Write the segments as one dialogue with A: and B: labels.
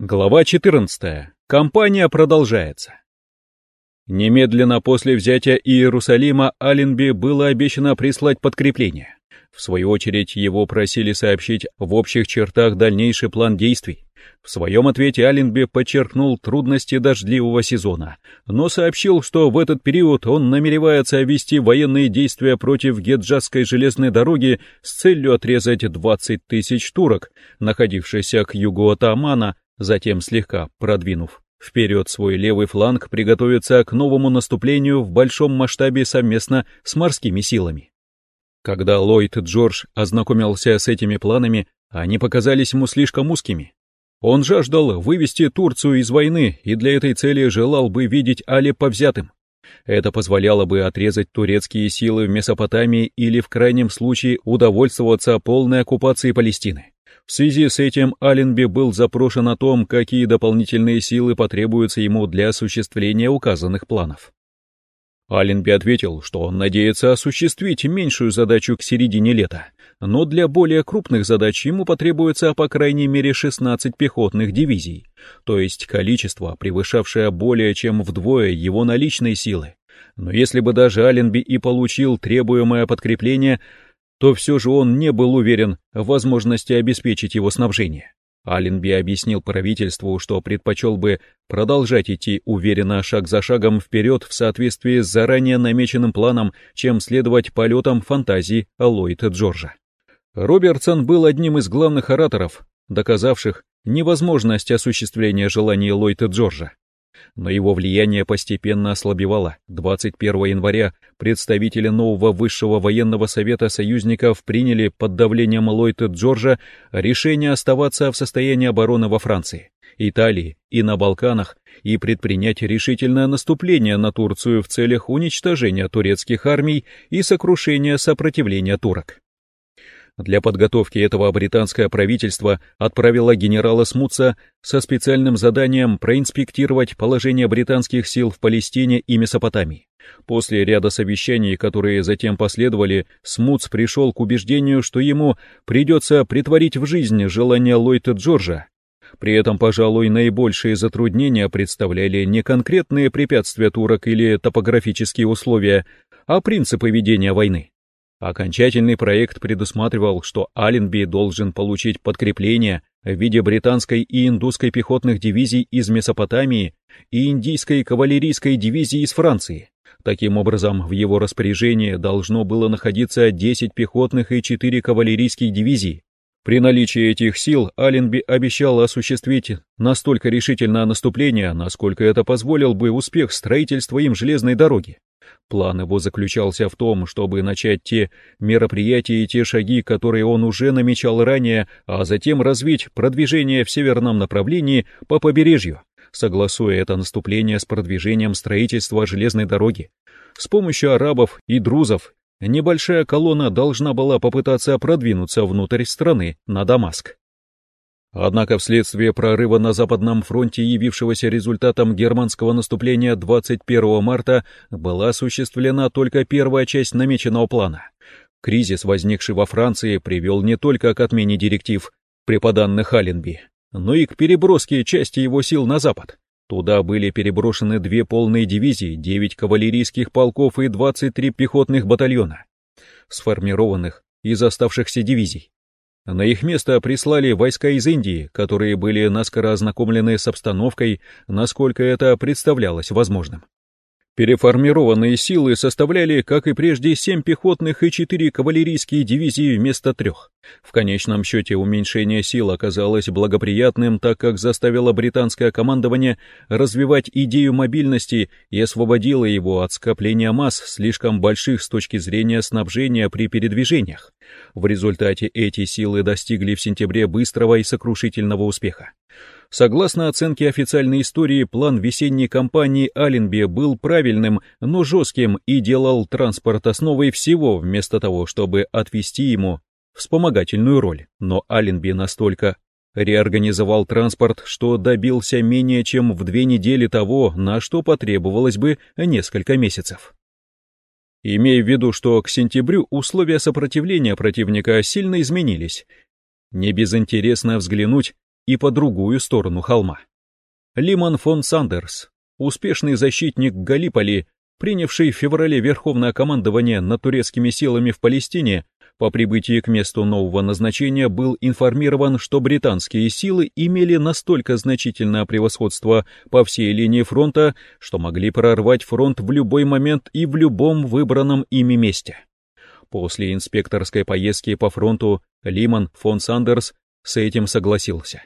A: Глава 14. Кампания продолжается. Немедленно после взятия Иерусалима Аленби было обещано прислать подкрепление. В свою очередь его просили сообщить в общих чертах дальнейший план действий. В своем ответе Аленби подчеркнул трудности дождливого сезона, но сообщил, что в этот период он намеревается вести военные действия против Геджасской железной дороги с целью отрезать 20 тысяч турок, находившихся к югу от Амана, затем слегка продвинув вперед свой левый фланг, приготовиться к новому наступлению в большом масштабе совместно с морскими силами. Когда Ллойд Джордж ознакомился с этими планами, они показались ему слишком узкими. Он жаждал вывести Турцию из войны и для этой цели желал бы видеть Алеппо взятым. Это позволяло бы отрезать турецкие силы в Месопотамии или в крайнем случае удовольствоваться полной оккупацией Палестины. В связи с этим Аленби был запрошен о том, какие дополнительные силы потребуются ему для осуществления указанных планов. Аленби ответил, что он надеется осуществить меньшую задачу к середине лета, но для более крупных задач ему потребуется по крайней мере 16 пехотных дивизий, то есть количество, превышавшее более чем вдвое его наличной силы. Но если бы даже Аленби и получил требуемое подкрепление, то все же он не был уверен в возможности обеспечить его снабжение. Аленби объяснил правительству, что предпочел бы продолжать идти уверенно шаг за шагом вперед в соответствии с заранее намеченным планом, чем следовать полетам фантазии Ллойда Джорджа. Робертсон был одним из главных ораторов, доказавших невозможность осуществления желаний Ллойда Джорджа но его влияние постепенно ослабевало. 21 января представители нового высшего военного совета союзников приняли под давлением Ллойда Джорджа решение оставаться в состоянии обороны во Франции, Италии и на Балканах и предпринять решительное наступление на Турцию в целях уничтожения турецких армий и сокрушения сопротивления турок. Для подготовки этого британское правительство отправило генерала Смутса со специальным заданием проинспектировать положение британских сил в Палестине и Месопотамии. После ряда совещаний, которые затем последовали, Смутс пришел к убеждению, что ему придется притворить в жизнь желание Ллойда Джорджа. При этом, пожалуй, наибольшие затруднения представляли не конкретные препятствия турок или топографические условия, а принципы ведения войны. Окончательный проект предусматривал, что Аленби должен получить подкрепление в виде британской и индусской пехотных дивизий из Месопотамии и индийской кавалерийской дивизии из Франции. Таким образом, в его распоряжении должно было находиться 10 пехотных и 4 кавалерийских дивизий. При наличии этих сил Аленби обещал осуществить настолько решительное наступление, насколько это позволил бы успех строительства им железной дороги. План его заключался в том, чтобы начать те мероприятия и те шаги, которые он уже намечал ранее, а затем развить продвижение в северном направлении по побережью, согласуя это наступление с продвижением строительства железной дороги. С помощью арабов и друзов небольшая колонна должна была попытаться продвинуться внутрь страны, на Дамаск. Однако вследствие прорыва на Западном фронте, явившегося результатом германского наступления 21 марта, была осуществлена только первая часть намеченного плана. Кризис, возникший во Франции, привел не только к отмене директив, преподанных Алленби, но и к переброске части его сил на Запад. Туда были переброшены две полные дивизии, 9 кавалерийских полков и 23 пехотных батальона, сформированных из оставшихся дивизий. На их место прислали войска из Индии, которые были наскоро ознакомлены с обстановкой, насколько это представлялось возможным. Переформированные силы составляли, как и прежде, семь пехотных и четыре кавалерийские дивизии вместо трех. В конечном счете уменьшение сил оказалось благоприятным, так как заставило британское командование развивать идею мобильности и освободило его от скопления масс, слишком больших с точки зрения снабжения при передвижениях. В результате эти силы достигли в сентябре быстрого и сокрушительного успеха. Согласно оценке официальной истории, план весенней кампании Аленби был правильным, но жестким и делал транспорт основой всего, вместо того, чтобы отвести ему вспомогательную роль. Но Аленби настолько реорганизовал транспорт, что добился менее чем в две недели того, на что потребовалось бы несколько месяцев. Имея в виду, что к сентябрю условия сопротивления противника сильно изменились, не безинтересно взглянуть и по другую сторону холма. Лиман фон Сандерс, успешный защитник Галиполи, принявший в феврале верховное командование над турецкими силами в Палестине, по прибытии к месту нового назначения был информирован, что британские силы имели настолько значительное превосходство по всей линии фронта, что могли прорвать фронт в любой момент и в любом выбранном ими месте. После инспекторской поездки по фронту Лиман фон Сандерс с этим согласился.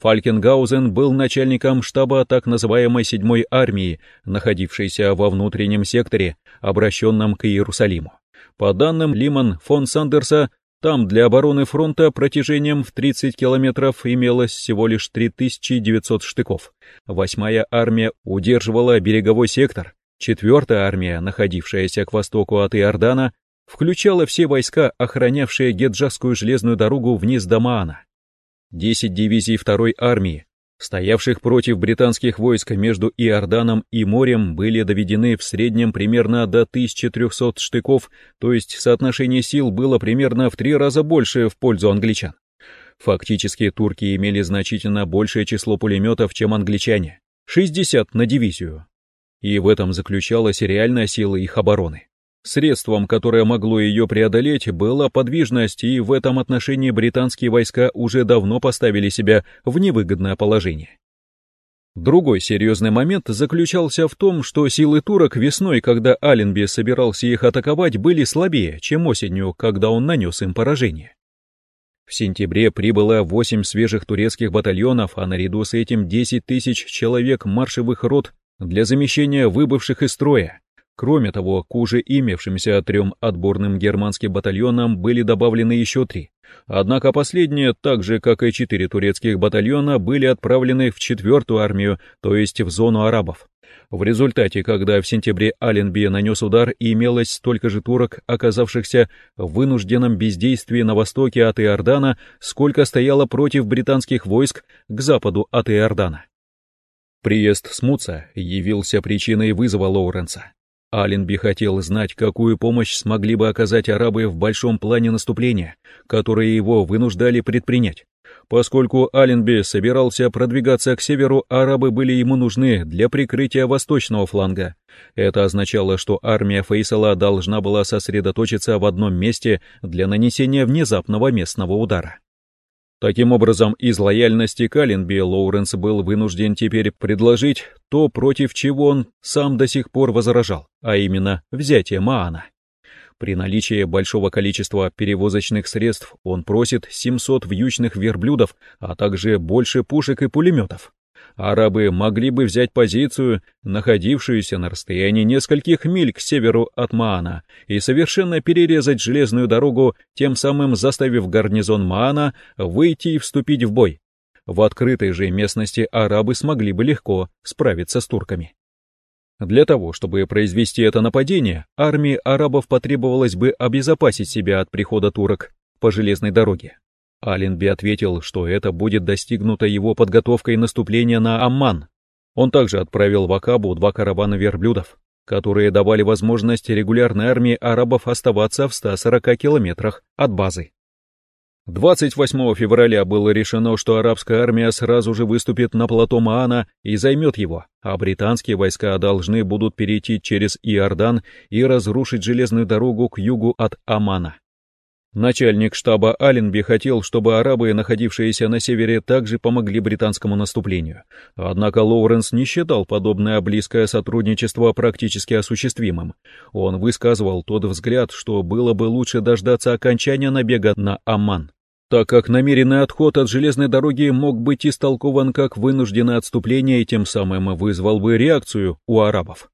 A: Фалькенгаузен был начальником штаба так называемой седьмой армии, находившейся во внутреннем секторе, обращенном к Иерусалиму. По данным Лиман фон Сандерса, там для обороны фронта протяжением в 30 километров имелось всего лишь 3900 штыков. Восьмая армия удерживала береговой сектор. Четвертая армия, находившаяся к востоку от Иордана, включала все войска, охранявшие Геджасскую железную дорогу вниз до Маана. Десять дивизий второй армии, стоявших против британских войск между Иорданом и морем, были доведены в среднем примерно до 1300 штыков, то есть соотношение сил было примерно в три раза больше в пользу англичан. Фактически турки имели значительно большее число пулеметов, чем англичане, 60 на дивизию. И в этом заключалась реальная сила их обороны. Средством, которое могло ее преодолеть, была подвижность, и в этом отношении британские войска уже давно поставили себя в невыгодное положение. Другой серьезный момент заключался в том, что силы турок весной, когда Аленби собирался их атаковать, были слабее, чем осенью, когда он нанес им поражение. В сентябре прибыло 8 свежих турецких батальонов, а наряду с этим 10 тысяч человек маршевых рот для замещения выбывших из строя. Кроме того, к уже имевшимся трем отборным германским батальонам были добавлены еще три. Однако последние, так же как и четыре турецких батальона, были отправлены в четвертую армию, то есть в зону арабов. В результате, когда в сентябре Аленби нанес удар, имелось столько же турок, оказавшихся в вынужденном бездействии на востоке от Иордана, сколько стояло против британских войск к западу от Иордана. Приезд Смуца явился причиной вызова Лоуренса. Аленби хотел знать, какую помощь смогли бы оказать арабы в большом плане наступления, которое его вынуждали предпринять. Поскольку Аленби собирался продвигаться к северу, арабы были ему нужны для прикрытия восточного фланга. Это означало, что армия Фейсала должна была сосредоточиться в одном месте для нанесения внезапного местного удара. Таким образом, из лояльности к Алленби Лоуренс был вынужден теперь предложить то, против чего он сам до сих пор возражал, а именно взятие Маана. При наличии большого количества перевозочных средств он просит 700 вьючных верблюдов, а также больше пушек и пулеметов арабы могли бы взять позицию, находившуюся на расстоянии нескольких миль к северу от Маана, и совершенно перерезать железную дорогу, тем самым заставив гарнизон Маана выйти и вступить в бой. В открытой же местности арабы смогли бы легко справиться с турками. Для того, чтобы произвести это нападение, армии арабов потребовалось бы обезопасить себя от прихода турок по железной дороге. Аленби ответил, что это будет достигнуто его подготовкой наступления на Амман. Он также отправил в Акабу два каравана верблюдов, которые давали возможность регулярной армии арабов оставаться в 140 километрах от базы. 28 февраля было решено, что арабская армия сразу же выступит на плато Маана и займет его, а британские войска должны будут перейти через Иордан и разрушить железную дорогу к югу от Амана. Начальник штаба Аленби хотел, чтобы арабы, находившиеся на севере, также помогли британскому наступлению. Однако Лоуренс не считал подобное близкое сотрудничество практически осуществимым. Он высказывал тот взгляд, что было бы лучше дождаться окончания набега на Амман, так как намеренный отход от железной дороги мог быть истолкован как вынужденное отступление и тем самым вызвал бы реакцию у арабов.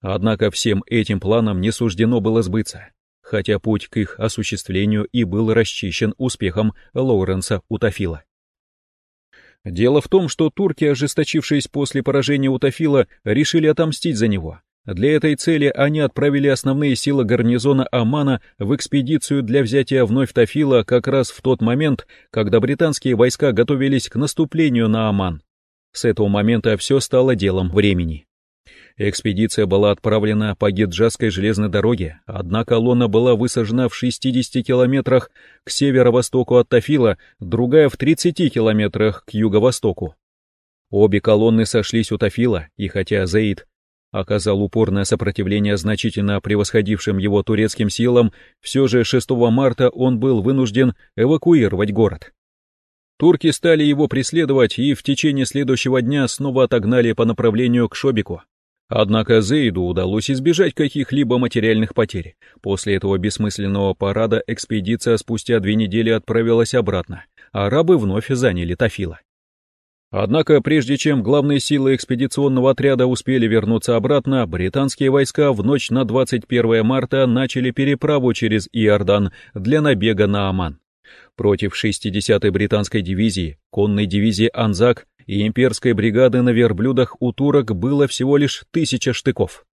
A: Однако всем этим планам не суждено было сбыться хотя путь к их осуществлению и был расчищен успехом Лоуренса Утафила. Дело в том, что турки, ожесточившись после поражения Утафила, решили отомстить за него. Для этой цели они отправили основные силы гарнизона Амана в экспедицию для взятия вновь Тафила как раз в тот момент, когда британские войска готовились к наступлению на Аман. С этого момента все стало делом времени. Экспедиция была отправлена по Гиджасской железной дороге, одна колонна была высажена в 60 километрах к северо-востоку от Тафила, другая в 30 километрах к юго-востоку. Обе колонны сошлись у Тафила, и хотя Заид оказал упорное сопротивление значительно превосходившим его турецким силам, все же 6 марта он был вынужден эвакуировать город. Турки стали его преследовать и в течение следующего дня снова отогнали по направлению к Шобику. Однако Зейду удалось избежать каких-либо материальных потерь. После этого бессмысленного парада экспедиция спустя две недели отправилась обратно, арабы вновь заняли Тафила. Однако, прежде чем главные силы экспедиционного отряда успели вернуться обратно, британские войска в ночь на 21 марта начали переправу через Иордан для набега на Оман. Против 60-й британской дивизии, конной дивизии «Анзак» и имперской бригады на верблюдах у турок было всего лишь тысяча штыков.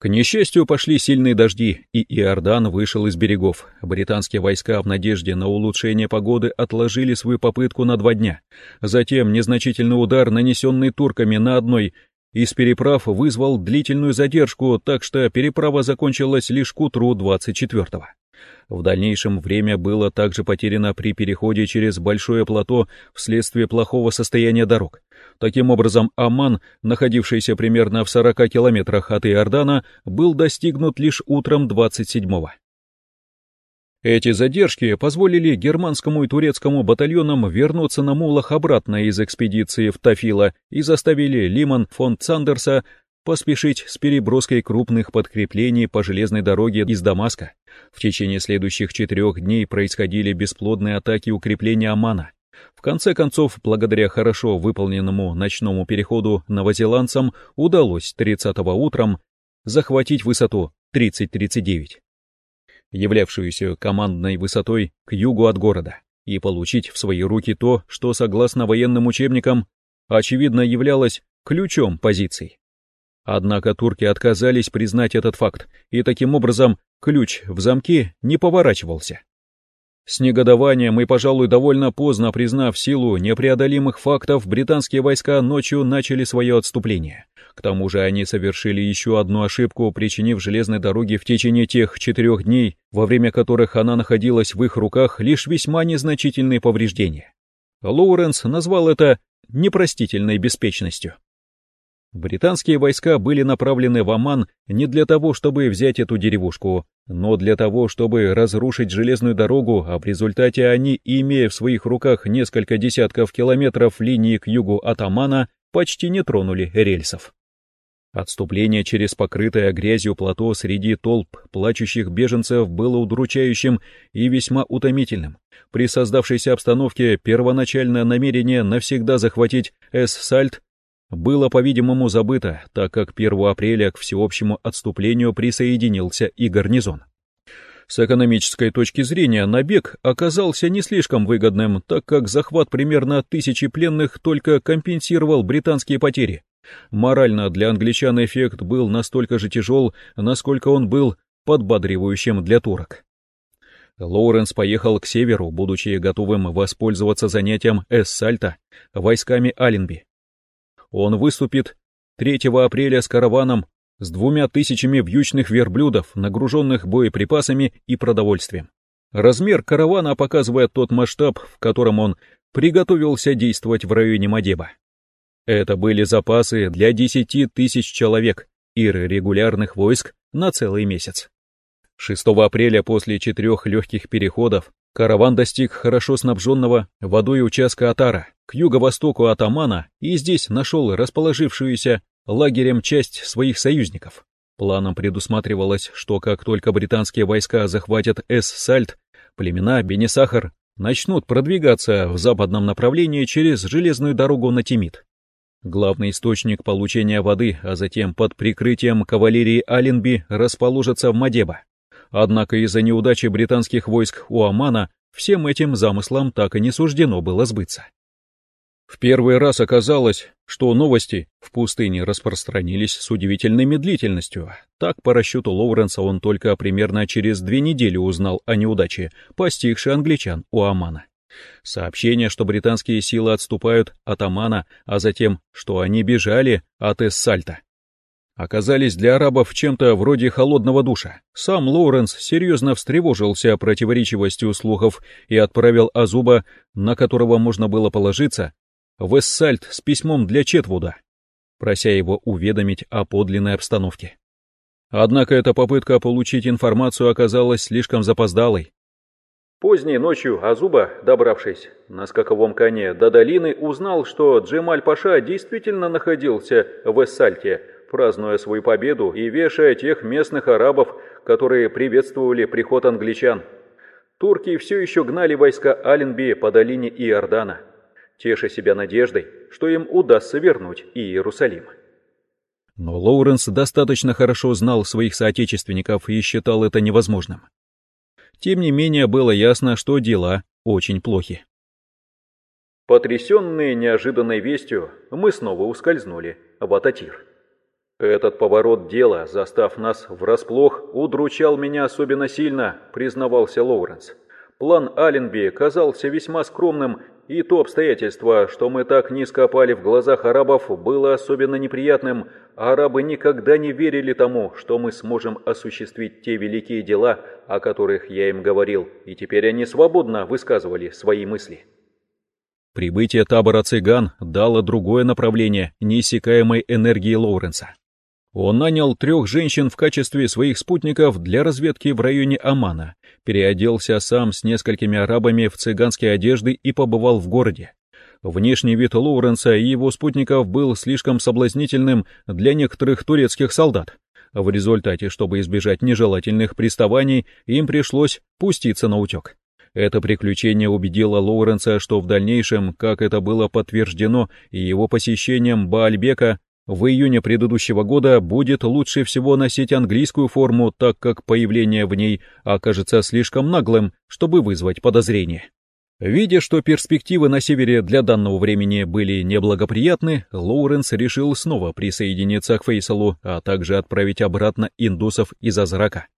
A: К несчастью, пошли сильные дожди, и Иордан вышел из берегов. Британские войска в надежде на улучшение погоды отложили свою попытку на два дня. Затем незначительный удар, нанесенный турками на одной из переправ, вызвал длительную задержку, так что переправа закончилась лишь к утру 24-го. В дальнейшем время было также потеряно при переходе через большое плато вследствие плохого состояния дорог. Таким образом, Амман, находившийся примерно в 40 километрах от Иордана, был достигнут лишь утром 27-го. Эти задержки позволили германскому и турецкому батальонам вернуться на мулах обратно из экспедиции в Тафила и заставили Лиман фон Цандерса поспешить с переброской крупных подкреплений по железной дороге из Дамаска. В течение следующих четырех дней происходили бесплодные атаки укрепления Амана. В конце концов, благодаря хорошо выполненному ночному переходу новозеландцам удалось 30-го утром захватить высоту 30-39, являвшуюся командной высотой к югу от города, и получить в свои руки то, что, согласно военным учебникам, очевидно являлось ключом позиций. Однако турки отказались признать этот факт, и таким образом ключ в замке не поворачивался. С негодованием и, пожалуй, довольно поздно признав силу непреодолимых фактов, британские войска ночью начали свое отступление. К тому же они совершили еще одну ошибку, причинив железной дороге в течение тех четырех дней, во время которых она находилась в их руках, лишь весьма незначительные повреждения. Лоуренс назвал это непростительной беспечностью. Британские войска были направлены в Оман не для того, чтобы взять эту деревушку, но для того, чтобы разрушить железную дорогу, а в результате они, имея в своих руках несколько десятков километров линии к югу от Омана, почти не тронули рельсов. Отступление через покрытое грязью плато среди толп плачущих беженцев было удручающим и весьма утомительным. При создавшейся обстановке первоначальное намерение навсегда захватить Эс-Сальт было, по-видимому, забыто, так как 1 апреля к всеобщему отступлению присоединился и гарнизон. С экономической точки зрения набег оказался не слишком выгодным, так как захват примерно тысячи пленных только компенсировал британские потери. Морально для англичан эффект был настолько же тяжел, насколько он был подбадривающим для турок. Лоуренс поехал к северу, будучи готовым воспользоваться занятием Эссальта войсками Аленби. Он выступит 3 апреля с караваном с двумя тысячами вьючных верблюдов, нагруженных боеприпасами и продовольствием. Размер каравана показывает тот масштаб, в котором он приготовился действовать в районе Мадеба. Это были запасы для 10 тысяч человек и регулярных войск на целый месяц. 6 апреля после четырех легких переходов караван достиг хорошо снабженного водой участка Атара к юго-востоку от Амана и здесь нашел расположившуюся лагерем часть своих союзников. Планом предусматривалось, что как только британские войска захватят Эс-Сальт, племена Бенесахар начнут продвигаться в западном направлении через железную дорогу на Тимит. Главный источник получения воды, а затем под прикрытием кавалерии Аленби расположится в Мадеба. Однако из-за неудачи британских войск у Амана всем этим замыслам так и не суждено было сбыться. В первый раз оказалось, что новости в пустыне распространились с удивительной медлительностью. Так, по расчету Лоуренса, он только примерно через две недели узнал о неудаче, постигшей англичан у Амана. Сообщение, что британские силы отступают от Амана, а затем, что они бежали от Эссальта, оказались для арабов чем-то вроде холодного душа. Сам Лоуренс серьезно встревожился противоречивостью слухов и отправил Азуба, на которого можно было положиться, в Эссальт с письмом для Четвуда, прося его уведомить о подлинной обстановке. Однако эта попытка получить информацию оказалась слишком запоздалой. Поздней ночью Азуба, добравшись на скаковом коне до долины, узнал, что Джемаль-Паша действительно находился в Эссальте, празднуя свою победу и вешая тех местных арабов, которые приветствовали приход англичан. Турки все еще гнали войска Аленби по долине Иордана, теша себя надеждой, что им удастся вернуть Иерусалим. Но Лоуренс достаточно хорошо знал своих соотечественников и считал это невозможным. Тем не менее, было ясно, что дела очень плохи. Потрясенные неожиданной вестью, мы снова ускользнули в Ататир. Этот поворот дела, застав нас врасплох, удручал меня особенно сильно, признавался Лоуренс. План Алленби казался весьма скромным, и то обстоятельство, что мы так низко опали в глазах арабов, было особенно неприятным. Арабы никогда не верили тому, что мы сможем осуществить те великие дела, о которых я им говорил, и теперь они свободно высказывали свои мысли. Прибытие табора цыган дало другое направление неиссякаемой энергии Лоуренса. Он нанял трех женщин в качестве своих спутников для разведки в районе Амана, переоделся сам с несколькими арабами в цыганские одежды и побывал в городе. Внешний вид Лоуренса и его спутников был слишком соблазнительным для некоторых турецких солдат. В результате, чтобы избежать нежелательных приставаний, им пришлось пуститься на утек. Это приключение убедило Лоуренса, что в дальнейшем, как это было подтверждено и его посещением Баальбека, в июне предыдущего года будет лучше всего носить английскую форму, так как появление в ней окажется слишком наглым, чтобы вызвать подозрение. Видя, что перспективы на севере для данного времени были неблагоприятны, Лоуренс решил снова присоединиться к Фейсалу, а также отправить обратно индусов из Азрака,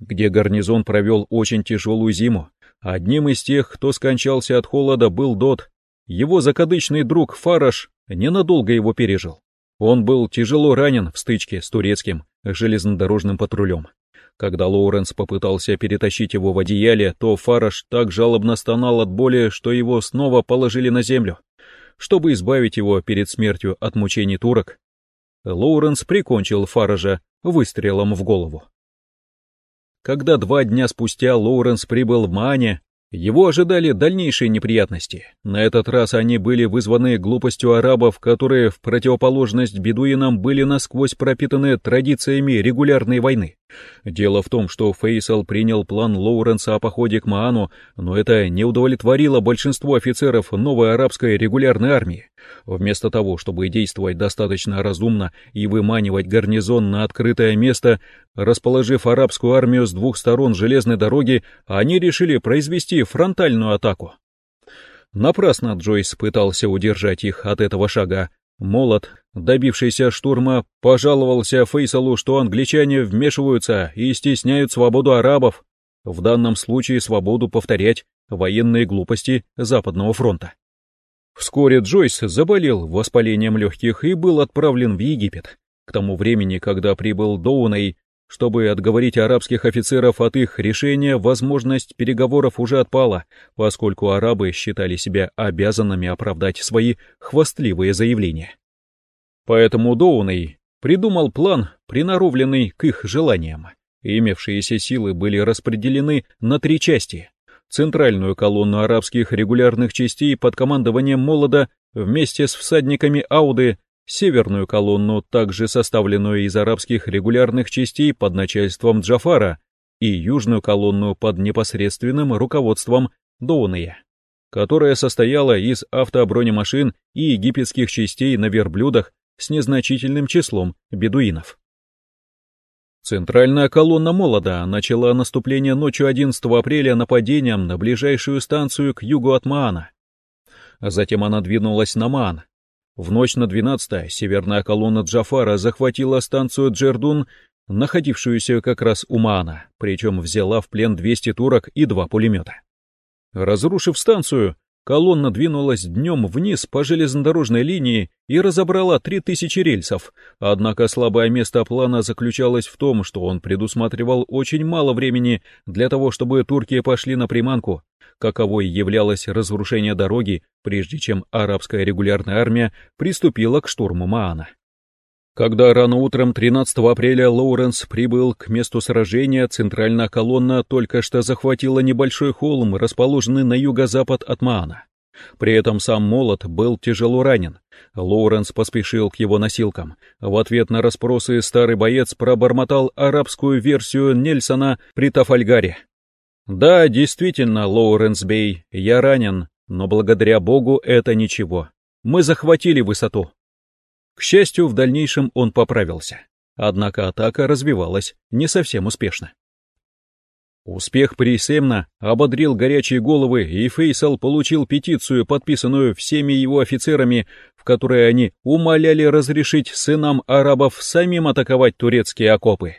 A: где гарнизон провел очень тяжелую зиму. Одним из тех, кто скончался от холода, был Дот. Его закадычный друг Фараш ненадолго его пережил. Он был тяжело ранен в стычке с турецким железнодорожным патрулем. Когда Лоуренс попытался перетащить его в одеяле, то Фараш так жалобно стонал от боли, что его снова положили на землю. Чтобы избавить его перед смертью от мучений турок, Лоуренс прикончил Фаража выстрелом в голову. Когда два дня спустя Лоуренс прибыл в Маане, его ожидали дальнейшие неприятности. На этот раз они были вызваны глупостью арабов, которые в противоположность бедуинам были насквозь пропитаны традициями регулярной войны. Дело в том, что Фейсал принял план Лоуренса о походе к Маану, но это не удовлетворило большинство офицеров новой арабской регулярной армии. Вместо того, чтобы действовать достаточно разумно и выманивать гарнизон на открытое место, расположив арабскую армию с двух сторон железной дороги, они решили произвести фронтальную атаку. Напрасно Джойс пытался удержать их от этого шага. Молот, добившийся штурма, пожаловался Фейсалу, что англичане вмешиваются и стесняют свободу арабов, в данном случае свободу повторять военные глупости Западного фронта. Вскоре Джойс заболел воспалением легких и был отправлен в Египет. К тому времени, когда прибыл Доуней, чтобы отговорить арабских офицеров от их решения, возможность переговоров уже отпала, поскольку арабы считали себя обязанными оправдать свои хвастливые заявления. Поэтому Доуней придумал план, приноровленный к их желаниям. Имевшиеся силы были распределены на три части. Центральную колонну арабских регулярных частей под командованием Молода вместе с всадниками Ауды северную колонну, также составленную из арабских регулярных частей под начальством Джафара, и южную колонну под непосредственным руководством Доуния, которая состояла из автобронемашин и египетских частей на верблюдах с незначительным числом бедуинов. Центральная колонна Молода начала наступление ночью 11 апреля нападением на ближайшую станцию к югу от Маана. Затем она двинулась на Маан, в ночь на 12 северная колонна Джафара захватила станцию Джердун, находившуюся как раз у Маана, причем взяла в плен 200 турок и два пулемета. Разрушив станцию, колонна двинулась днем вниз по железнодорожной линии и разобрала 3000 рельсов, однако слабое место плана заключалось в том, что он предусматривал очень мало времени для того, чтобы турки пошли на приманку, каковой являлось разрушение дороги, прежде чем арабская регулярная армия приступила к штурму Маана. Когда рано утром 13 апреля Лоуренс прибыл к месту сражения, центральная колонна только что захватила небольшой холм, расположенный на юго-запад от Маана. При этом сам Молот был тяжело ранен. Лоуренс поспешил к его носилкам. В ответ на расспросы старый боец пробормотал арабскую версию Нельсона при Тафальгаре. «Да, действительно, Лоуренс Бей, я ранен, но благодаря Богу это ничего. Мы захватили высоту». К счастью, в дальнейшем он поправился. Однако атака развивалась не совсем успешно. Успех при Семна ободрил горячие головы, и Фейсал получил петицию, подписанную всеми его офицерами, в которой они умоляли разрешить сынам арабов самим атаковать турецкие окопы.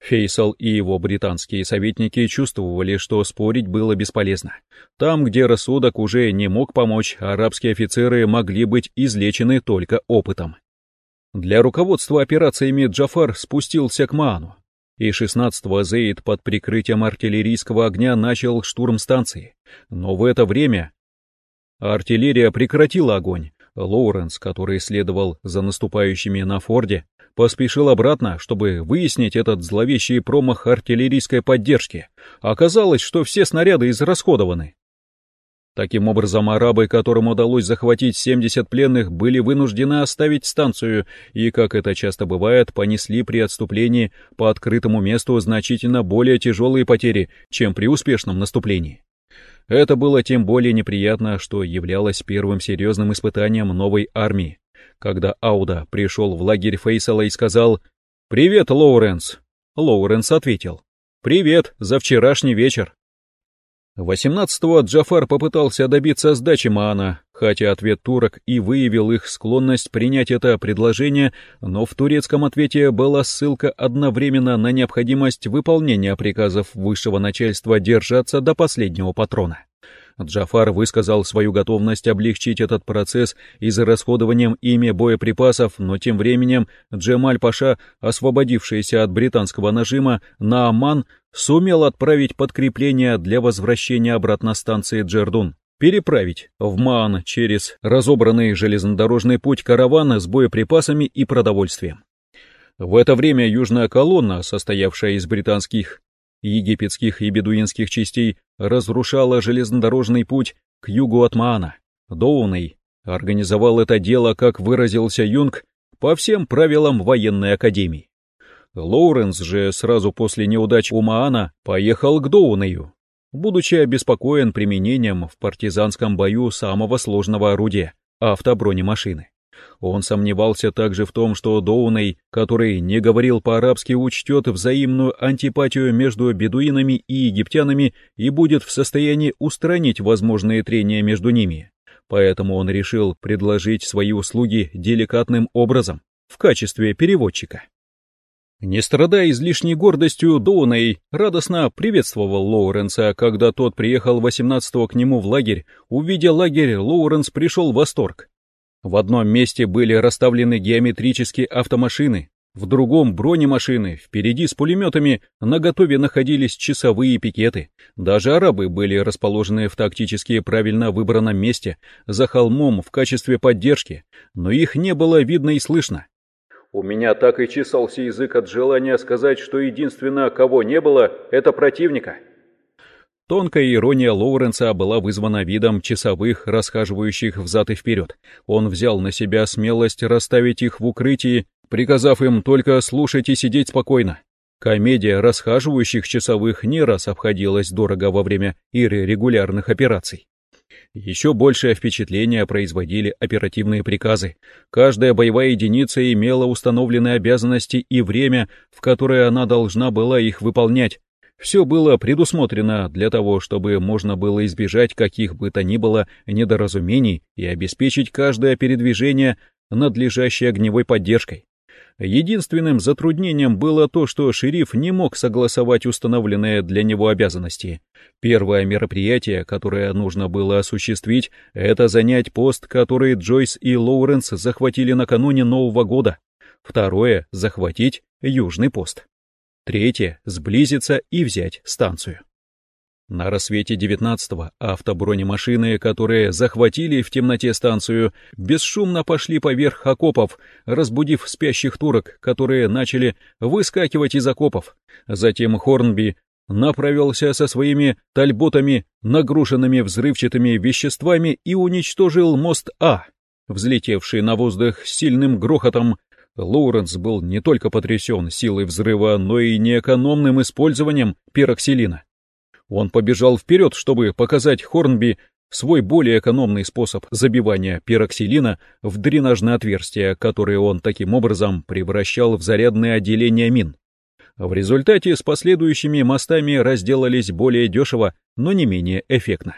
A: Фейсал и его британские советники чувствовали, что спорить было бесполезно. Там, где рассудок уже не мог помочь, арабские офицеры могли быть излечены только опытом. Для руководства операциями Джафар спустился к Маану, и 16-го Зейд под прикрытием артиллерийского огня начал штурм станции. Но в это время артиллерия прекратила огонь. Лоуренс, который следовал за наступающими на форде, поспешил обратно, чтобы выяснить этот зловещий промах артиллерийской поддержки. Оказалось, что все снаряды израсходованы. Таким образом, арабы, которым удалось захватить 70 пленных, были вынуждены оставить станцию и, как это часто бывает, понесли при отступлении по открытому месту значительно более тяжелые потери, чем при успешном наступлении. Это было тем более неприятно, что являлось первым серьезным испытанием новой армии, когда Ауда пришел в лагерь Фейсала и сказал «Привет, Лоуренс». Лоуренс ответил «Привет, за вчерашний вечер». 18-го Джафар попытался добиться сдачи Маана, хотя ответ турок и выявил их склонность принять это предложение, но в турецком ответе была ссылка одновременно на необходимость выполнения приказов высшего начальства держаться до последнего патрона. Джафар высказал свою готовность облегчить этот процесс израсходованием ими боеприпасов, но тем временем Джемаль-Паша, освободившийся от британского нажима на Аман, сумел отправить подкрепление для возвращения обратно станции Джердун, переправить в Маан через разобранный железнодорожный путь каравана с боеприпасами и продовольствием. В это время южная колонна, состоявшая из британских египетских и бедуинских частей разрушала железнодорожный путь к югу от Маана. Доуней организовал это дело, как выразился Юнг, по всем правилам военной академии. Лоуренс же сразу после неудач у Маана поехал к Доунею, будучи обеспокоен применением в партизанском бою самого сложного орудия — автобронемашины. Он сомневался также в том, что Доуней, который не говорил по-арабски, учтет взаимную антипатию между бедуинами и египтянами и будет в состоянии устранить возможные трения между ними. Поэтому он решил предложить свои услуги деликатным образом, в качестве переводчика. Не страдая излишней гордостью, Доуней радостно приветствовал Лоуренса, когда тот приехал 18-го к нему в лагерь. Увидя лагерь, Лоуренс пришел в восторг. В одном месте были расставлены геометрические автомашины, в другом бронемашины, впереди с пулеметами на готове находились часовые пикеты. Даже арабы были расположены в тактически правильно выбранном месте, за холмом в качестве поддержки, но их не было видно и слышно. У меня так и чесался язык от желания сказать, что единственное, кого не было, это противника. Тонкая ирония Лоуренса была вызвана видом часовых, расхаживающих взад и вперед. Он взял на себя смелость расставить их в укрытии, приказав им только слушать и сидеть спокойно. Комедия расхаживающих часовых не раз обходилась дорого во время иры регулярных операций. Еще большее впечатление производили оперативные приказы. Каждая боевая единица имела установленные обязанности и время, в которое она должна была их выполнять, все было предусмотрено для того, чтобы можно было избежать каких бы то ни было недоразумений и обеспечить каждое передвижение надлежащей огневой поддержкой. Единственным затруднением было то, что шериф не мог согласовать установленные для него обязанности. Первое мероприятие, которое нужно было осуществить, это занять пост, который Джойс и Лоуренс захватили накануне Нового года. Второе — захватить Южный пост. Третье — сблизиться и взять станцию. На рассвете 19-го автобронемашины, которые захватили в темноте станцию, бесшумно пошли поверх окопов, разбудив спящих турок, которые начали выскакивать из окопов. Затем Хорнби направился со своими тальботами, нагруженными взрывчатыми веществами, и уничтожил мост А, взлетевший на воздух сильным грохотом. Лоуренс был не только потрясен силой взрыва, но и неэкономным использованием пероксилина. Он побежал вперед, чтобы показать Хорнби свой более экономный способ забивания пироксилина в дренажное отверстие, которое он таким образом превращал в зарядное отделение мин. В результате с последующими мостами разделались более дешево, но не менее эффектно.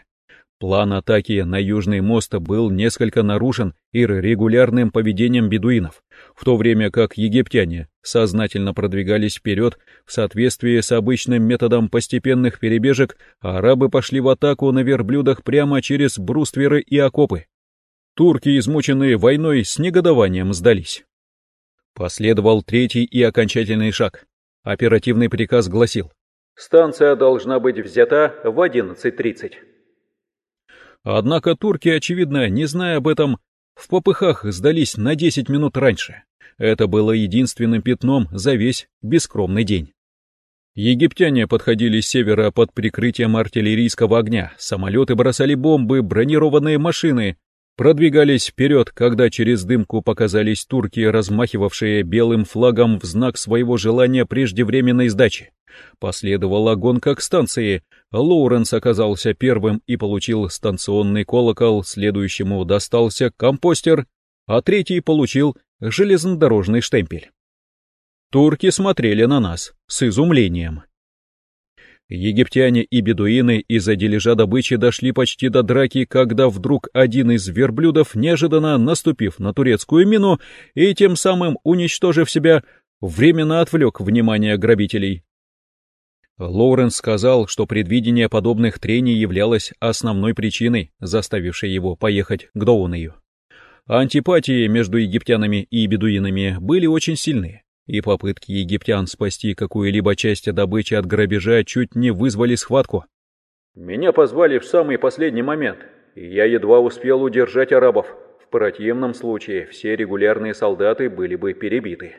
A: План атаки на Южный мост был несколько нарушен иррегулярным поведением бедуинов, в то время как египтяне сознательно продвигались вперед в соответствии с обычным методом постепенных перебежек, а арабы пошли в атаку на верблюдах прямо через брустверы и окопы. Турки, измученные войной, с негодованием сдались. Последовал третий и окончательный шаг. Оперативный приказ гласил «Станция должна быть взята в 11.30». Однако турки, очевидно, не зная об этом, в попыхах сдались на 10 минут раньше. Это было единственным пятном за весь бескромный день. Египтяне подходили с севера под прикрытием артиллерийского огня, самолеты бросали бомбы, бронированные машины продвигались вперед, когда через дымку показались турки, размахивавшие белым флагом в знак своего желания преждевременной сдачи. Последовала гонка к станции. Лоуренс оказался первым и получил станционный колокол, следующему достался компостер, а третий получил железнодорожный штемпель. Турки смотрели на нас с изумлением. Египтяне и бедуины из-за дележа добычи дошли почти до драки, когда вдруг один из верблюдов, неожиданно наступив на турецкую мину и тем самым уничтожив себя, временно отвлек внимание грабителей. Лоуренс сказал, что предвидение подобных трений являлось основной причиной, заставившей его поехать к Доунею. Антипатии между египтянами и бедуинами были очень сильны, и попытки египтян спасти какую-либо часть добычи от грабежа чуть не вызвали схватку. «Меня позвали в самый последний момент, и я едва успел удержать арабов. В противном случае все регулярные солдаты были бы перебиты».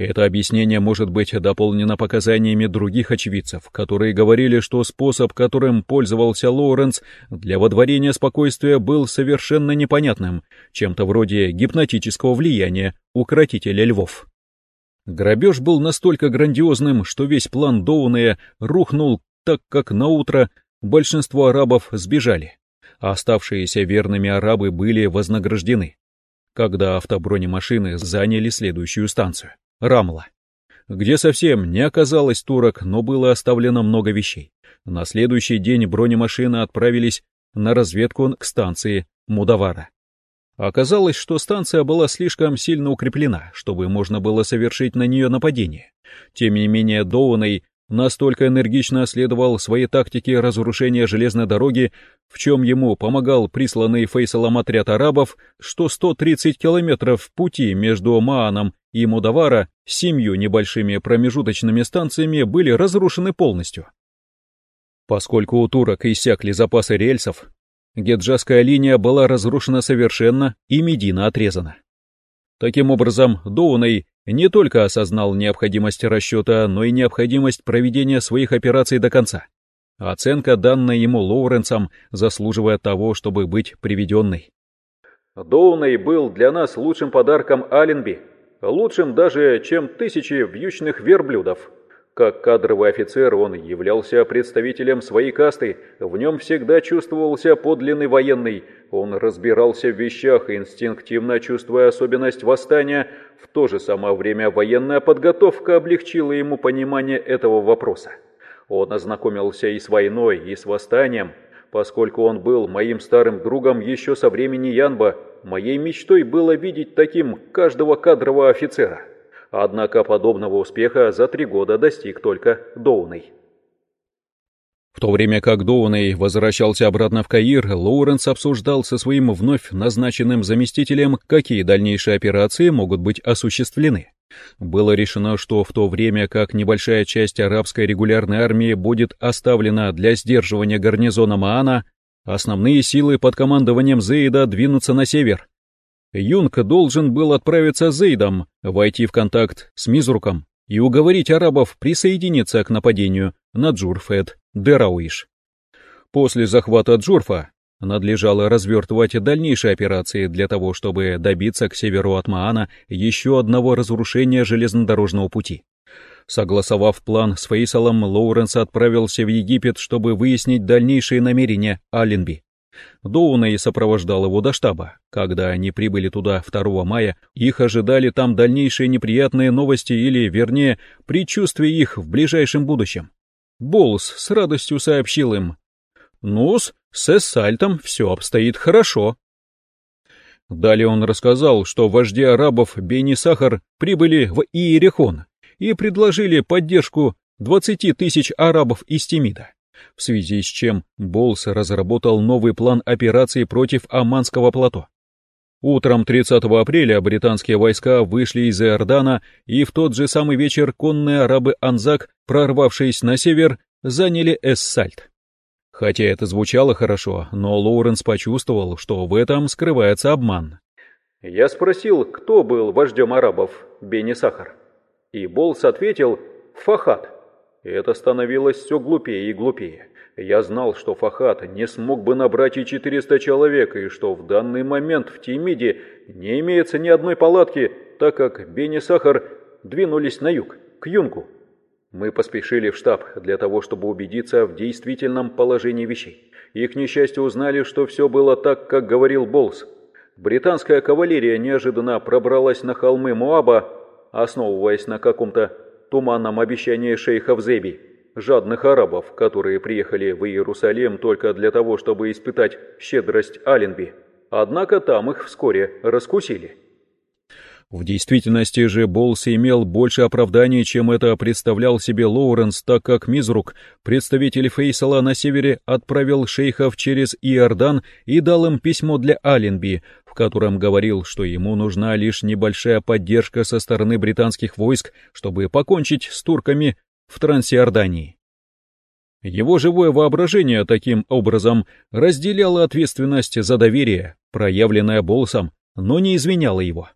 A: Это объяснение может быть дополнено показаниями других очевидцев, которые говорили, что способ, которым пользовался Лоуренс для водворения спокойствия, был совершенно непонятным, чем-то вроде гипнотического влияния укротителя львов. Грабеж был настолько грандиозным, что весь план Доунея рухнул, так как на утро большинство арабов сбежали, а оставшиеся верными арабы были вознаграждены, когда автобронемашины заняли следующую станцию. Рамла, где совсем не оказалось турок, но было оставлено много вещей. На следующий день бронемашины отправились на разведку к станции Мудавара. Оказалось, что станция была слишком сильно укреплена, чтобы можно было совершить на нее нападение. Тем не менее, Доуэй настолько энергично следовал своей тактике разрушения железной дороги, в чем ему помогал присланный Фейсалом отряд арабов, что 130 километров пути между Мааном и Мудавара семью небольшими промежуточными станциями были разрушены полностью. Поскольку у турок иссякли запасы рельсов, Геджасская линия была разрушена совершенно и Медина отрезана. Таким образом, Доуней не только осознал необходимость расчета, но и необходимость проведения своих операций до конца. Оценка, данная ему Лоуренсом, заслуживает того, чтобы быть приведенной. Доуней был для нас лучшим подарком Аленби, лучшим даже, чем тысячи вьючных верблюдов. Как кадровый офицер он являлся представителем своей касты, в нем всегда чувствовался подлинный военный, он разбирался в вещах, инстинктивно чувствуя особенность восстания, в то же самое время военная подготовка облегчила ему понимание этого вопроса. Он ознакомился и с войной, и с восстанием, поскольку он был моим старым другом еще со времени Янба, моей мечтой было видеть таким каждого кадрового офицера. Однако подобного успеха за три года достиг только Доуней. В то время как Доуней возвращался обратно в Каир, Лоуренс обсуждал со своим вновь назначенным заместителем, какие дальнейшие операции могут быть осуществлены. Было решено, что в то время как небольшая часть арабской регулярной армии будет оставлена для сдерживания гарнизона Маана, основные силы под командованием Зейда двинутся на север. Юнг должен был отправиться с Зейдом, войти в контакт с Мизруком и уговорить арабов присоединиться к нападению на Джурфет Дерауиш. После захвата Джурфа надлежало развертывать дальнейшие операции для того, чтобы добиться к северу от Маана еще одного разрушения железнодорожного пути. Согласовав план с Фейсалом, Лоуренс отправился в Египет, чтобы выяснить дальнейшие намерения Алленби. Доуна и сопровождал его до штаба. Когда они прибыли туда 2 мая, их ожидали там дальнейшие неприятные новости или, вернее, предчувствие их в ближайшем будущем. Болс с радостью сообщил им. «Ну-с, с Эссальтом все обстоит хорошо». Далее он рассказал, что вожди арабов Бени Сахар прибыли в Иерихон и предложили поддержку 20 тысяч арабов из Тимида, в связи с чем Болс разработал новый план операции против Аманского плато. Утром 30 апреля британские войска вышли из Иордана, и в тот же самый вечер конные арабы Анзак, прорвавшись на север, заняли Эссальт. Хотя это звучало хорошо, но Лоуренс почувствовал, что в этом скрывается обман. Я спросил, кто был вождем арабов, Бени Сахар. И Болс ответил «Фахат». Это становилось все глупее и глупее. Я знал, что Фахат не смог бы набрать и 400 человек, и что в данный момент в Тимиде не имеется ни одной палатки, так как Бени Сахар двинулись на юг, к Юнгу. Мы поспешили в штаб для того, чтобы убедиться в действительном положении вещей. И, к несчастью, узнали, что все было так, как говорил Болс. Британская кавалерия неожиданно пробралась на холмы Муаба, основываясь на каком-то туманном обещании шейхов Зеби, жадных арабов, которые приехали в Иерусалим только для того, чтобы испытать щедрость Аленби. Однако там их вскоре раскусили. В действительности же Болс имел больше оправданий, чем это представлял себе Лоуренс, так как Мизрук, представитель Фейсала на севере, отправил шейхов через Иордан и дал им письмо для Аленби, в котором говорил, что ему нужна лишь небольшая поддержка со стороны британских войск, чтобы покончить с турками в Трансиордании. Его живое воображение таким образом разделяло ответственность за доверие, проявленное Болсом, но не изменяло его.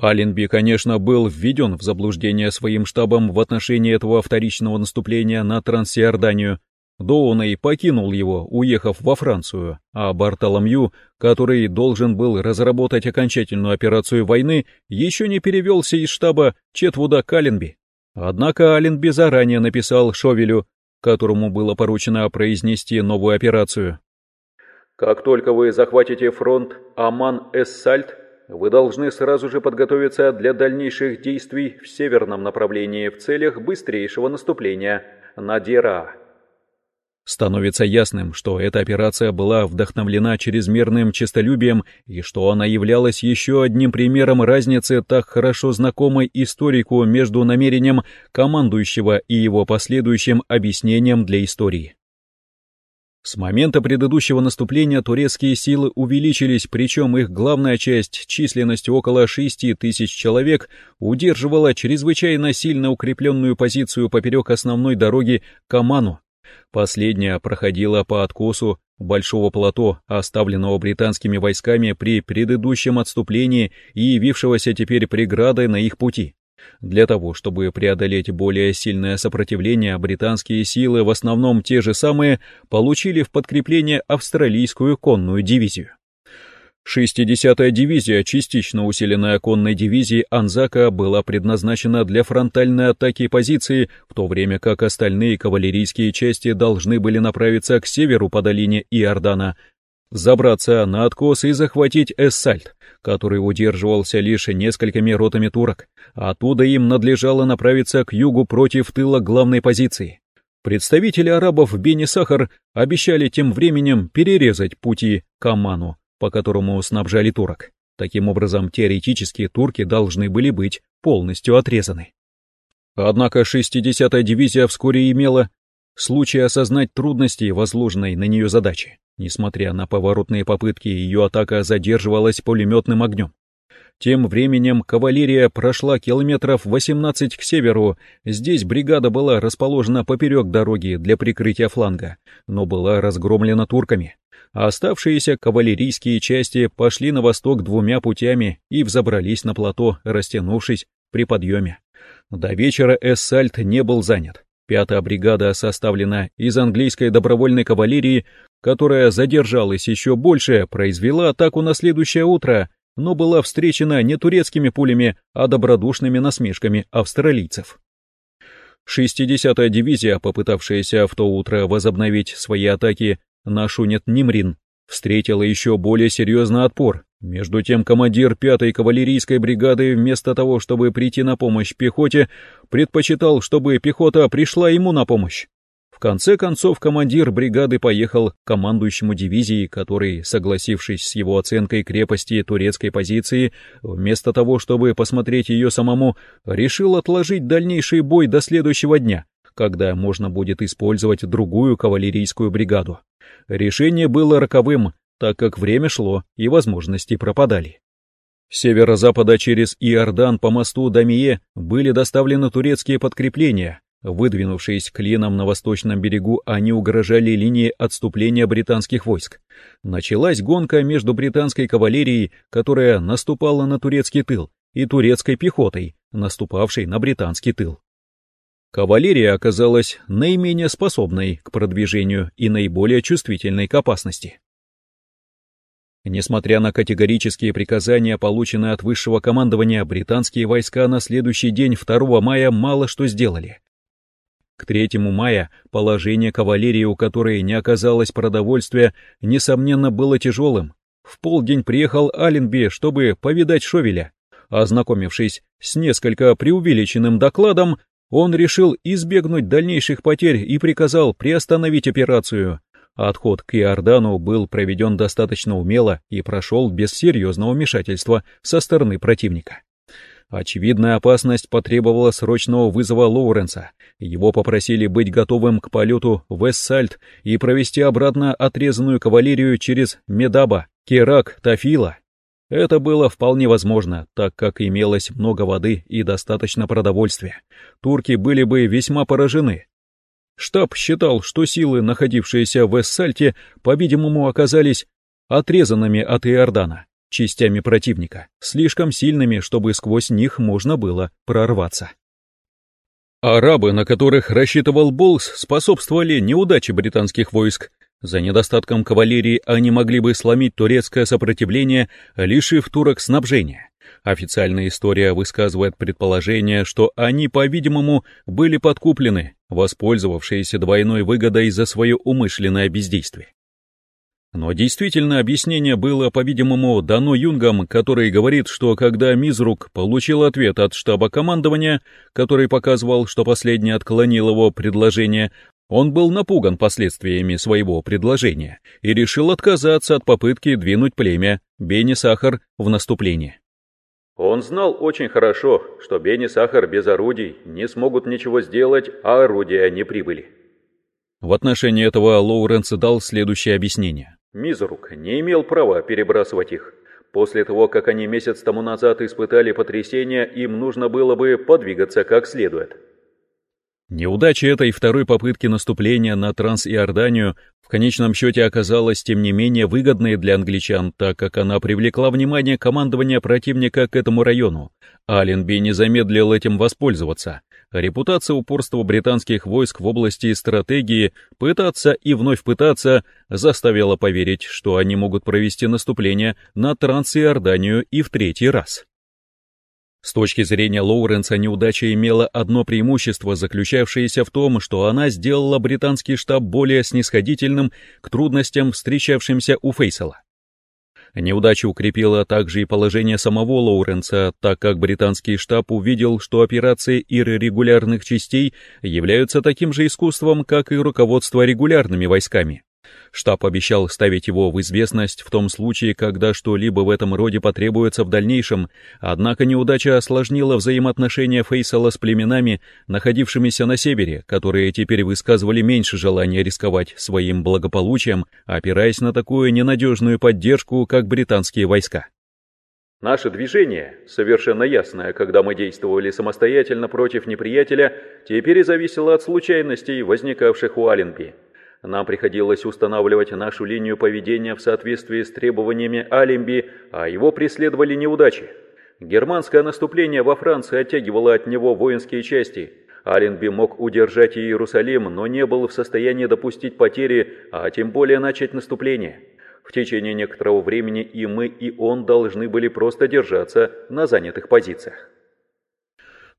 A: Аленби, конечно, был введен в заблуждение своим штабом в отношении этого вторичного наступления на Трансиорданию. Доуней покинул его, уехав во Францию, а Бартоломью, который должен был разработать окончательную операцию войны, еще не перевелся из штаба Четвуда к Аленби. Однако Аленби заранее написал Шовелю, которому было поручено произнести новую операцию. «Как только вы захватите фронт Аман-Эссальт, вы должны сразу же подготовиться для дальнейших действий в северном направлении в целях быстрейшего наступления на Дира. Становится ясным, что эта операция была вдохновлена чрезмерным честолюбием и что она являлась еще одним примером разницы так хорошо знакомой историку между намерением командующего и его последующим объяснением для истории. С момента предыдущего наступления турецкие силы увеличились, причем их главная часть, численностью около 6 тысяч человек, удерживала чрезвычайно сильно укрепленную позицию поперек основной дороги к Аману. Последняя проходила по откосу большого плато, оставленного британскими войсками при предыдущем отступлении и явившегося теперь преградой на их пути. Для того, чтобы преодолеть более сильное сопротивление, британские силы, в основном те же самые, получили в подкрепление австралийскую конную дивизию. 60-я дивизия, частично усиленная конной дивизией Анзака, была предназначена для фронтальной атаки позиции, в то время как остальные кавалерийские части должны были направиться к северу по долине Иордана, забраться на откос и захватить Эссальт, который удерживался лишь несколькими ротами турок. Оттуда им надлежало направиться к югу против тыла главной позиции. Представители арабов Бени Сахар обещали тем временем перерезать пути к Аману, по которому снабжали турок. Таким образом, теоретически турки должны были быть полностью отрезаны. Однако 60-я дивизия вскоре имела случай осознать трудности возложенной на нее задачи. Несмотря на поворотные попытки, ее атака задерживалась пулеметным огнем. Тем временем кавалерия прошла километров 18 к северу. Здесь бригада была расположена поперек дороги для прикрытия фланга, но была разгромлена турками. А оставшиеся кавалерийские части пошли на восток двумя путями и взобрались на плато, растянувшись при подъеме. До вечера Эссальт не был занят. Пятая бригада составлена из английской добровольной кавалерии, которая задержалась еще больше, произвела атаку на следующее утро, но была встречена не турецкими пулями, а добродушными насмешками австралийцев. 60-я дивизия, попытавшаяся в то утро возобновить свои атаки на Шунет-Нимрин, встретила еще более серьезный отпор. Между тем командир 5-й кавалерийской бригады вместо того, чтобы прийти на помощь пехоте, предпочитал, чтобы пехота пришла ему на помощь. В конце концов, командир бригады поехал к командующему дивизии, который, согласившись с его оценкой крепости турецкой позиции, вместо того, чтобы посмотреть ее самому, решил отложить дальнейший бой до следующего дня, когда можно будет использовать другую кавалерийскую бригаду. Решение было роковым, так как время шло и возможности пропадали. С северо-запада через Иордан по мосту Дамие были доставлены турецкие подкрепления, Выдвинувшись клином на восточном берегу, они угрожали линии отступления британских войск. Началась гонка между британской кавалерией, которая наступала на турецкий тыл, и турецкой пехотой, наступавшей на британский тыл. Кавалерия оказалась наименее способной к продвижению и наиболее чувствительной к опасности. Несмотря на категорические приказания, полученные от высшего командования, британские войска на следующий день 2 мая мало что сделали. К 3 мая положение кавалерии, у которой не оказалось продовольствия, несомненно было тяжелым. В полдень приехал Аленби, чтобы повидать Шовеля. Ознакомившись с несколько преувеличенным докладом, он решил избегнуть дальнейших потерь и приказал приостановить операцию. Отход к Иордану был проведен достаточно умело и прошел без серьезного вмешательства со стороны противника. Очевидная опасность потребовала срочного вызова Лоуренса. Его попросили быть готовым к полету в Эссальт и провести обратно отрезанную кавалерию через Медаба, Керак, Тафила. Это было вполне возможно, так как имелось много воды и достаточно продовольствия. Турки были бы весьма поражены. Штаб считал, что силы, находившиеся в Эссальте, по-видимому, оказались отрезанными от Иордана частями противника, слишком сильными, чтобы сквозь них можно было прорваться. Арабы, на которых рассчитывал Болс, способствовали неудаче британских войск. За недостатком кавалерии они могли бы сломить турецкое сопротивление, лишив турок снабжения. Официальная история высказывает предположение, что они, по-видимому, были подкуплены, воспользовавшиеся двойной выгодой за свое умышленное бездействие. Но действительно объяснение было, по-видимому, дано Юнгом, который говорит, что когда Мизрук получил ответ от штаба командования, который показывал, что последний отклонил его предложение, он был напуган последствиями своего предложения и решил отказаться от попытки двинуть племя Бени-Сахар в наступление. Он знал очень хорошо, что Бени-Сахар без орудий не смогут ничего сделать, а орудия не прибыли. В отношении этого Лоуренс дал следующее объяснение. Мизрук не имел права перебрасывать их. После того, как они месяц тому назад испытали потрясение, им нужно было бы подвигаться как следует. Неудача этой второй попытки наступления на Трансиорданию в конечном счете оказалась тем не менее выгодной для англичан, так как она привлекла внимание командования противника к этому району. Аленби не замедлил этим воспользоваться. Репутация упорства британских войск в области стратегии пытаться и вновь пытаться заставила поверить, что они могут провести наступление на Трансиорданию и в третий раз. С точки зрения Лоуренса неудача имела одно преимущество, заключавшееся в том, что она сделала британский штаб более снисходительным к трудностям, встречавшимся у Фейсала. Неудача укрепила также и положение самого Лоуренса, так как британский штаб увидел, что операции иррегулярных частей являются таким же искусством, как и руководство регулярными войсками. Штаб обещал ставить его в известность в том случае, когда что-либо в этом роде потребуется в дальнейшем, однако неудача осложнила взаимоотношения Фейсала с племенами, находившимися на севере, которые теперь высказывали меньше желания рисковать своим благополучием, опираясь на такую ненадежную поддержку, как британские войска. Наше движение, совершенно ясное, когда мы действовали самостоятельно против неприятеля, теперь зависело от случайностей, возникавших у Аленби. Нам приходилось устанавливать нашу линию поведения в соответствии с требованиями Алимби, а его преследовали неудачи. Германское наступление во Франции оттягивало от него воинские части. Аленби мог удержать Иерусалим, но не был в состоянии допустить потери, а тем более начать наступление. В течение некоторого времени и мы, и он должны были просто держаться на занятых позициях.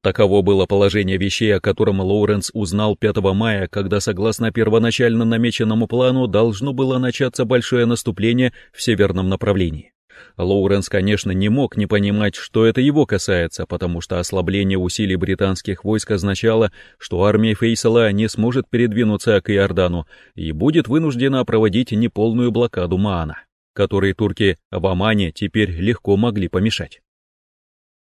A: Таково было положение вещей, о котором Лоуренс узнал 5 мая, когда, согласно первоначально намеченному плану, должно было начаться большое наступление в северном направлении. Лоуренс, конечно, не мог не понимать, что это его касается, потому что ослабление усилий британских войск означало, что армия Фейсала не сможет передвинуться к Иордану и будет вынуждена проводить неполную блокаду Маана, которой турки в Омане теперь легко могли помешать.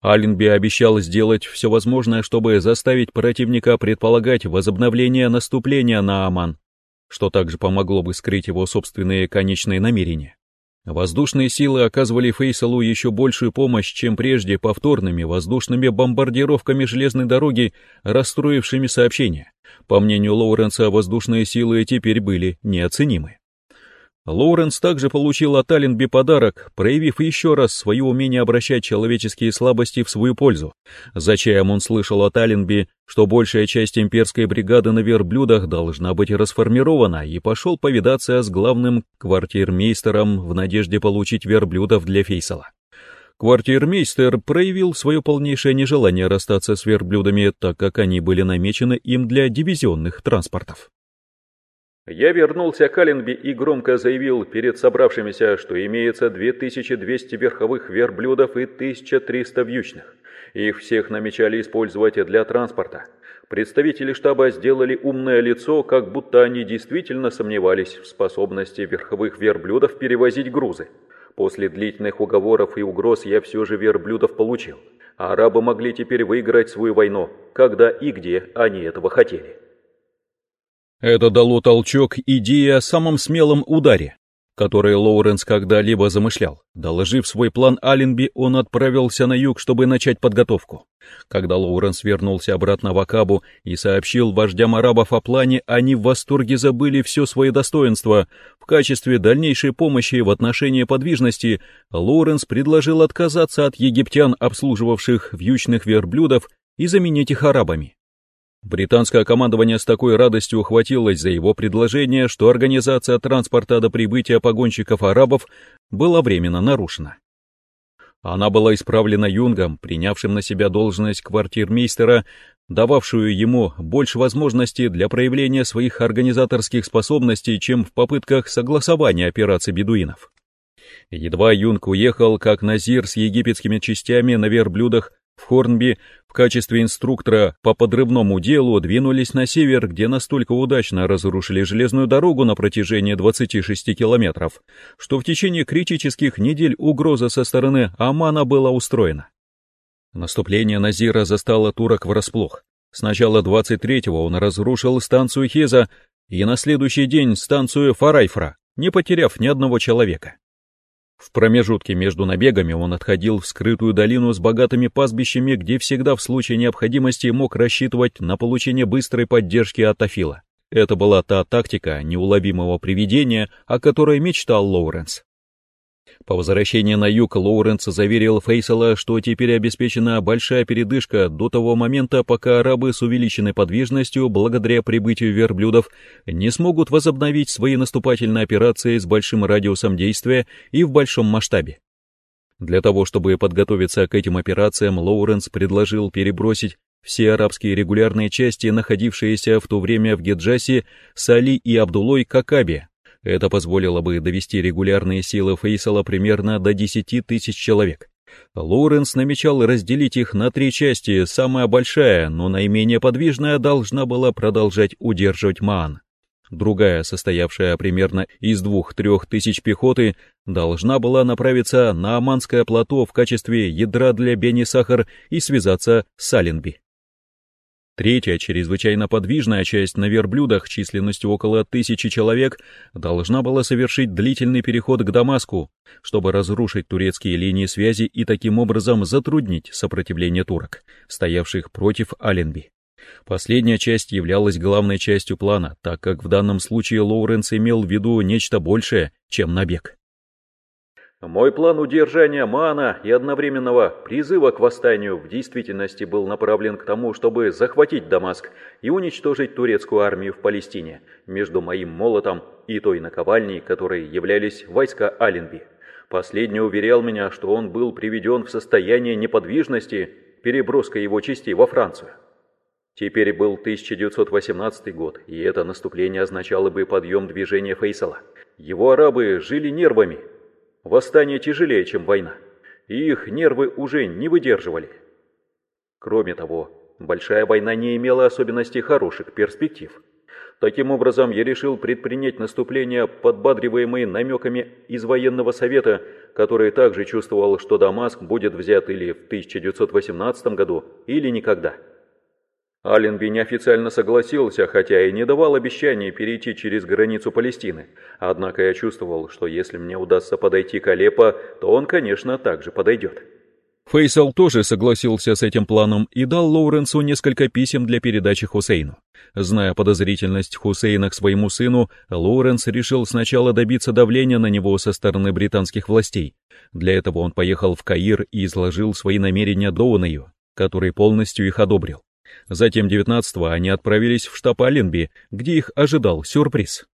A: Аленби обещал сделать все возможное, чтобы заставить противника предполагать возобновление наступления на Оман, что также помогло бы скрыть его собственные конечные намерения. Воздушные силы оказывали Фейсалу еще большую помощь, чем прежде повторными воздушными бомбардировками железной дороги, расстроившими сообщения. По мнению Лоуренса, воздушные силы теперь были неоценимы. Лоуренс также получил от Алленби подарок, проявив еще раз свое умение обращать человеческие слабости в свою пользу. За чаем он слышал от Алленби, что большая часть имперской бригады на верблюдах должна быть расформирована, и пошел повидаться с главным квартирмейстером в надежде получить верблюдов для Фейсала. Квартирмейстер проявил свое полнейшее нежелание расстаться с верблюдами, так как они были намечены им для дивизионных транспортов. Я вернулся к Аленби и громко заявил перед собравшимися, что имеется 2200 верховых верблюдов и 1300 вьючных. Их всех намечали использовать для транспорта. Представители штаба сделали умное лицо, как будто они действительно сомневались в способности верховых верблюдов перевозить грузы. После длительных уговоров и угроз я все же верблюдов получил. арабы могли теперь выиграть свою войну, когда и где они этого хотели. Это дало толчок идее о самом смелом ударе, который Лоуренс когда-либо замышлял. Доложив свой план Алленби, он отправился на юг, чтобы начать подготовку. Когда Лоуренс вернулся обратно в Акабу и сообщил вождям арабов о плане, они в восторге забыли все свое достоинство. В качестве дальнейшей помощи в отношении подвижности Лоуренс предложил отказаться от египтян, обслуживавших вьючных верблюдов, и заменить их арабами. Британское командование с такой радостью ухватилось за его предложение, что организация транспорта до прибытия погонщиков-арабов была временно нарушена. Она была исправлена Юнгом, принявшим на себя должность квартирмейстера, дававшую ему больше возможностей для проявления своих организаторских способностей, чем в попытках согласования операций бедуинов. Едва Юнг уехал, как Назир с египетскими частями на верблюдах в Хорнби в качестве инструктора по подрывному делу двинулись на север, где настолько удачно разрушили железную дорогу на протяжении 26 километров, что в течение критических недель угроза со стороны Амана была устроена. Наступление Назира застало турок врасплох. Сначала 23-го он разрушил станцию Хеза и на следующий день станцию Фарайфра, не потеряв ни одного человека. В промежутке между набегами он отходил в скрытую долину с богатыми пастбищами, где всегда в случае необходимости мог рассчитывать на получение быстрой поддержки от Афила. Это была та тактика неуловимого привидения, о которой мечтал Лоуренс. По возвращении на юг Лоуренс заверил Фейсала, что теперь обеспечена большая передышка до того момента, пока арабы с увеличенной подвижностью, благодаря прибытию верблюдов, не смогут возобновить свои наступательные операции с большим радиусом действия и в большом масштабе. Для того, чтобы подготовиться к этим операциям, Лоуренс предложил перебросить все арабские регулярные части, находившиеся в то время в Геджасе, Сали и Абдулой к Акабе, это позволило бы довести регулярные силы Фейсала примерно до 10 тысяч человек. Лоуренс намечал разделить их на три части, самая большая, но наименее подвижная, должна была продолжать удерживать Маан. другая, состоявшая примерно из двух-трех тысяч пехоты, должна была направиться на Аманское плато в качестве ядра для Бени-Сахар и связаться с Саленби. Третья, чрезвычайно подвижная часть на верблюдах численностью около тысячи человек должна была совершить длительный переход к Дамаску, чтобы разрушить турецкие линии связи и таким образом затруднить сопротивление турок, стоявших против Аленби. Последняя часть являлась главной частью плана, так как в данном случае Лоуренс имел в виду нечто большее, чем набег.
B: Мой план удержания Мана и одновременного призыва к восстанию в действительности был направлен к тому, чтобы захватить Дамаск и уничтожить турецкую армию в Палестине между моим молотом и той наковальней, которой являлись войска Аленби. Последний уверял меня, что он был приведен в состояние неподвижности переброской его частей во Францию. Теперь был 1918 год, и это наступление означало бы подъем движения Фейсала. Его арабы жили нервами, Восстание тяжелее, чем война, и их нервы уже не выдерживали. Кроме того, большая война не имела особенностей хороших перспектив. Таким образом, я решил предпринять наступление, подбадриваемое намеками из военного совета, который также чувствовал, что Дамаск будет взят или в 1918 году, или никогда. Аленби неофициально согласился, хотя и не давал обещаний перейти через границу Палестины. Однако я чувствовал, что если мне удастся подойти к Алеппо, то он, конечно, также подойдет.
A: Фейсал тоже согласился с этим планом и дал Лоуренсу несколько писем для передачи Хусейну. Зная подозрительность Хусейна к своему сыну, Лоуренс решил сначала добиться давления на него со стороны британских властей. Для этого он поехал в Каир и изложил свои намерения Доунаю, который полностью их одобрил. Затем 19-го они отправились в штаб Аленби, где их ожидал сюрприз.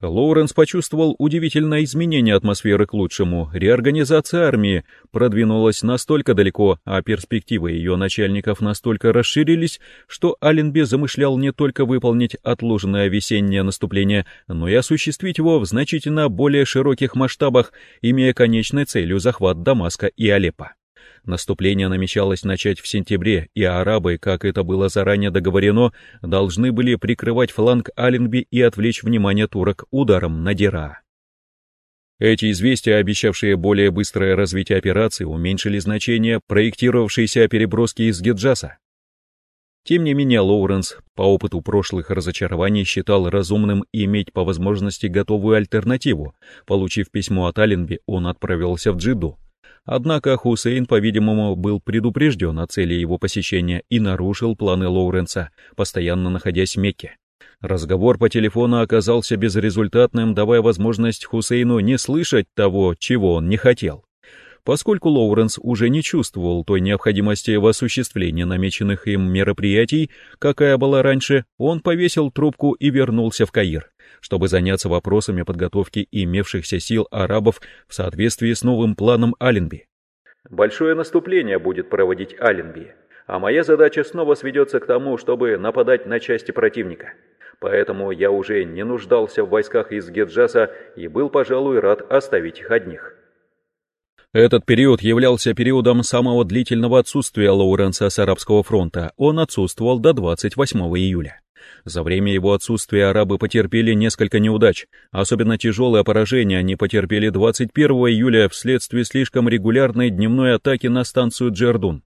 A: Лоуренс почувствовал удивительное изменение атмосферы к лучшему. Реорганизация армии продвинулась настолько далеко, а перспективы ее начальников настолько расширились, что Аленби замышлял не только выполнить отложенное весеннее наступление, но и осуществить его в значительно более широких масштабах, имея конечной целью захват Дамаска и Алеппо. Наступление намечалось начать в сентябре, и арабы, как это было заранее договорено, должны были прикрывать фланг Аленби и отвлечь внимание турок ударом на Дира. Эти известия, обещавшие более быстрое развитие операции, уменьшили значение проектировавшейся переброски из Геджаса. Тем не менее, Лоуренс по опыту прошлых разочарований считал разумным иметь по возможности готовую альтернативу. Получив письмо от Аленби, он отправился в Джидду, Однако Хусейн, по-видимому, был предупрежден о цели его посещения и нарушил планы Лоуренса, постоянно находясь в Мекке. Разговор по телефону оказался безрезультатным, давая возможность Хусейну не слышать того, чего он не хотел. Поскольку Лоуренс уже не чувствовал той необходимости в осуществлении намеченных им мероприятий, какая была раньше, он повесил трубку и вернулся в Каир чтобы заняться вопросами подготовки имевшихся сил арабов в соответствии с новым планом Аленби.
B: «Большое наступление будет проводить Аленби, а моя задача снова сведется к тому, чтобы нападать на части противника. Поэтому я уже не нуждался в войсках из Геджаса и был, пожалуй, рад оставить их одних».
A: Этот период являлся периодом самого длительного отсутствия Лоуренса с Арабского фронта. Он отсутствовал до 28 июля. За время его отсутствия арабы потерпели несколько неудач. Особенно тяжелое поражение они потерпели 21 июля вследствие слишком регулярной дневной атаки на станцию Джердун.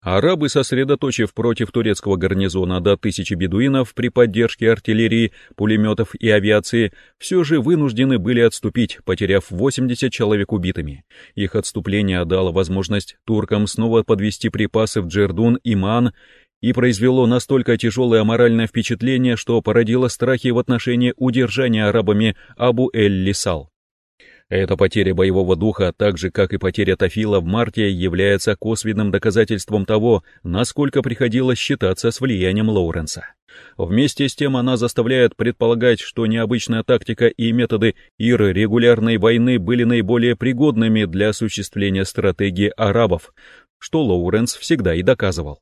A: Арабы, сосредоточив против турецкого гарнизона до тысячи бедуинов при поддержке артиллерии, пулеметов и авиации, все же вынуждены были отступить, потеряв 80 человек убитыми. Их отступление дало возможность туркам снова подвести припасы в Джердун и Ман и произвело настолько тяжелое моральное впечатление, что породило страхи в отношении удержания арабами Абу-эль-Лисал. Эта потеря боевого духа, так же как и потеря Тафила в марте, является косвенным доказательством того, насколько приходилось считаться с влиянием Лоуренса. Вместе с тем она заставляет предполагать, что необычная тактика и методы ир регулярной войны были наиболее пригодными для осуществления стратегии арабов, что Лоуренс всегда и доказывал.